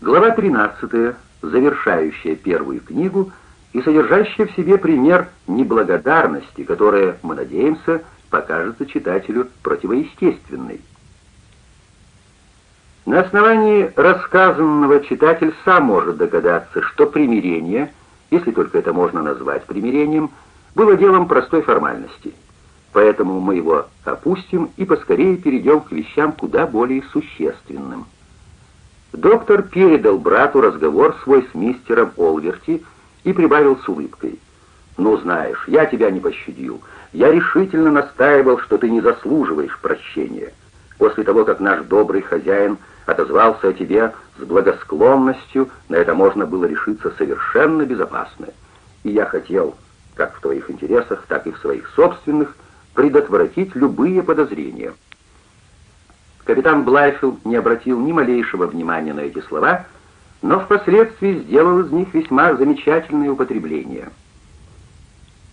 Глава 13, завершающая первую книгу и содержащая в себе пример неблагодарности, которая, мы надеемся, покажется читателю противоестественной. На основании рассказанного читатель сам может догадаться, что примирение, если только это можно назвать примирением, было делом простой формальности. Поэтому мы его опустим и поскорее перейдем к вещам куда более существенным. Доктор передал брату разговор свой с мистером Олверти и прибавил с улыбкой. «Ну, знаешь, я тебя не пощадил. Я решительно настаивал, что ты не заслуживаешь прощения. После того, как наш добрый хозяин отозвался о тебе с благосклонностью, на это можно было решиться совершенно безопасно. И я хотел, как в твоих интересах, так и в своих собственных, предотвратить любые подозрения». Капитан Блайфилд не обратил ни малейшего внимания на эти слова, но впоследствии сделал из них весьма замечательное употребление.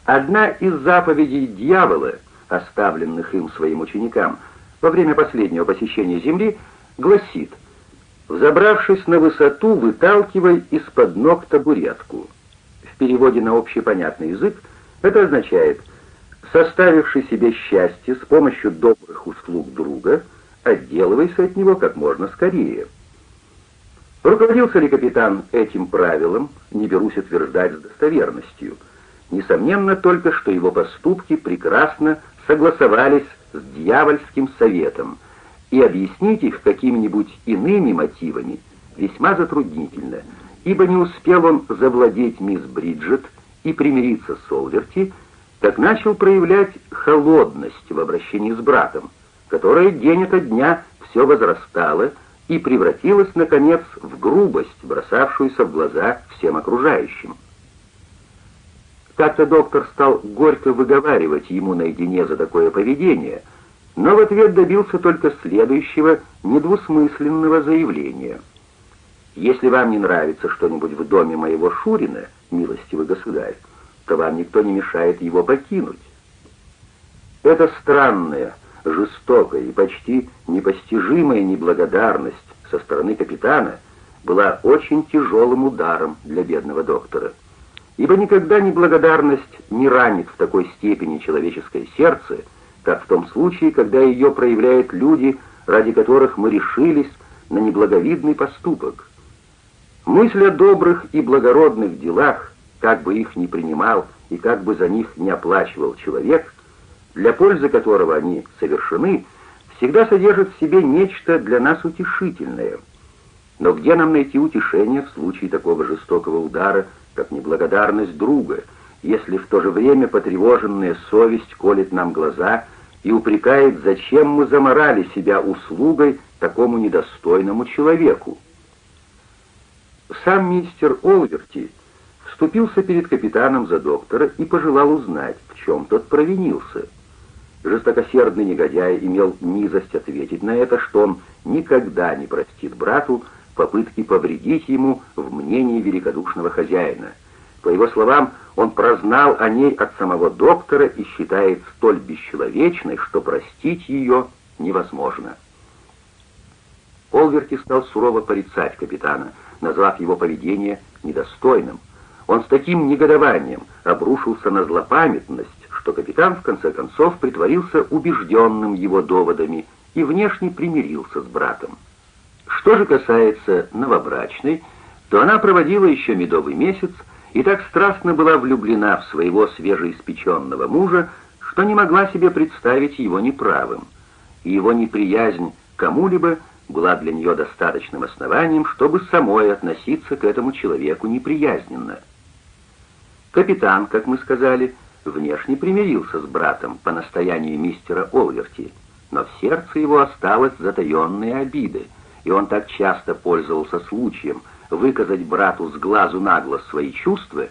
Одна из заповедей дьявола, оставленных им своим ученикам во время последнего посещения Земли, гласит «Взобравшись на высоту, выталкивай из-под ног табуретку». В переводе на общепонятный язык это означает «составивший себе счастье с помощью добрых услуг друга», отделывайся от него как можно скорее. Руководился ли капитан этим правилом, не берусь утверждать с достоверностью. Несомненно только, что его поступки прекрасно согласовались с дьявольским советом, и объяснить их какими-нибудь иными мотивами весьма затруднительно, ибо не успел он завладеть мисс Бриджет и примириться с Олверти, как начал проявлять холодность в обращении с братом, которая день ото дня все возрастала и превратилась, наконец, в грубость, бросавшуюся в глаза всем окружающим. Как-то доктор стал горько выговаривать ему наедине за такое поведение, но в ответ добился только следующего недвусмысленного заявления. «Если вам не нравится что-нибудь в доме моего Шурина, милостивый государь, то вам никто не мешает его покинуть». Это странное, жестокая и почти непостижимая неблагодарность со стороны капитана была очень тяжелым ударом для бедного доктора. Ибо никогда неблагодарность не ранит в такой степени человеческое сердце, как в том случае, когда ее проявляют люди, ради которых мы решились на неблаговидный поступок. Мысль о добрых и благородных делах, как бы их ни принимал и как бы за них не оплачивал человек, для пользы которого они совершены, всегда содержит в себе нечто для нас утешительное. Но где нам найти утешение в случае такого жестокого удара, как неблагодарность друга, если в то же время потревоженная совесть колет нам глаза и упрекает, зачем мы заморали себя услугой такому недостойному человеку? Сам мистер Олверти вступился перед капитаном за доктора и пожелал узнать, в чем тот провинился. Жестокосердный негодяй имел низость ответить на это, что он никогда не простит брату попытки повредить ему в мнении великодушного хозяина. По его словам, он прознал о ней от самого доктора и считает столь бесчеловечной, что простить ее невозможно. Олверти стал сурово порицать капитана, назвав его поведение недостойным. Он с таким негодованием обрушился на злопамятность, что капитан в конце концов притворился убежденным его доводами и внешне примирился с братом. Что же касается новобрачной, то она проводила еще медовый месяц и так страстно была влюблена в своего свежеиспеченного мужа, что не могла себе представить его неправым, и его неприязнь кому-либо была для нее достаточным основанием, чтобы самой относиться к этому человеку неприязненно. Капитан, как мы сказали, внешне примирился с братом по настоянию мистера Олверти, но в сердце его осталось затаенные обиды, и он так часто пользовался случаем выказать брату с глазу на глаз свои чувства,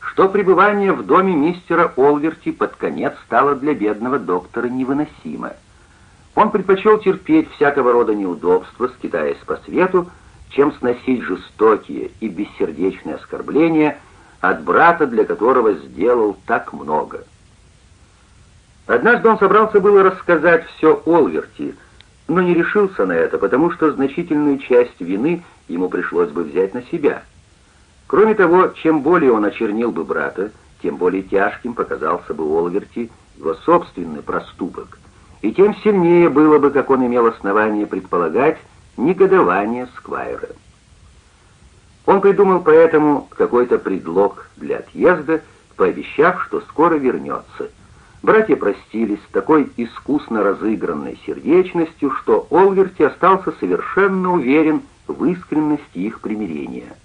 что пребывание в доме мистера Олверти под конец стало для бедного доктора невыносимо. Он предпочел терпеть всякого рода неудобства, скитаясь по свету, чем сносить жестокие и бессердечные оскорбления – от брата, для которого сделал так много. Однажды он собрался было рассказать все Олверти, но не решился на это, потому что значительную часть вины ему пришлось бы взять на себя. Кроме того, чем более он очернил бы брата, тем более тяжким показался бы Олверти его собственный проступок, и тем сильнее было бы, как он имел основание предполагать, негодование Сквайра. Он придумал поэтому какой-то предлог для отъезда, пообещав, что скоро вернется. Братья простились с такой искусно разыгранной сердечностью, что Олверти остался совершенно уверен в искренности их примирения.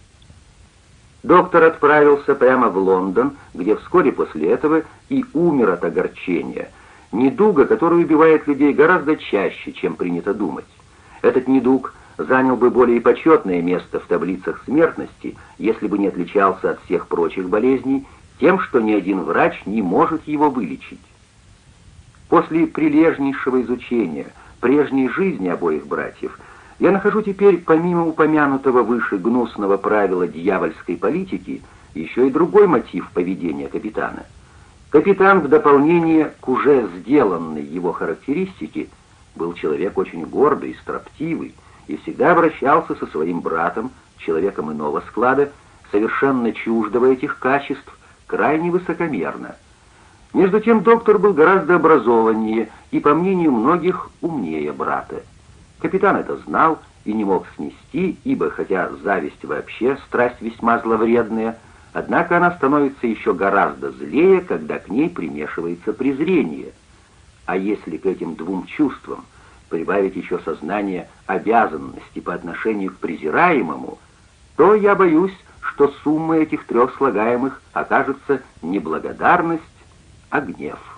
Доктор отправился прямо в Лондон, где вскоре после этого и умер от огорчения. Недуга, который убивает людей гораздо чаще, чем принято думать. Этот недуг занял бы более почетное место в таблицах смертности, если бы не отличался от всех прочих болезней тем, что ни один врач не может его вылечить. После прилежнейшего изучения прежней жизни обоих братьев – я нахожу теперь, помимо упомянутого выше гнусного правила дьявольской политики, еще и другой мотив поведения капитана. Капитан в дополнение к уже сделанной его характеристике был человек очень гордый и строптивый, и всегда обращался со своим братом, человеком иного склада, совершенно чуждого этих качеств, крайне высокомерно. Между тем доктор был гораздо образованнее и, по мнению многих, умнее брата. Капитан это знал и не мог снести, ибо хотя зависть вообще страсть весьма зловредная, однако она становится еще гораздо злее, когда к ней примешивается презрение. А если к этим двум чувствам прибавить еще сознание обязанности по отношению к презираемому, то я боюсь, что сумма этих трех слагаемых окажется не благодарность, а гнев.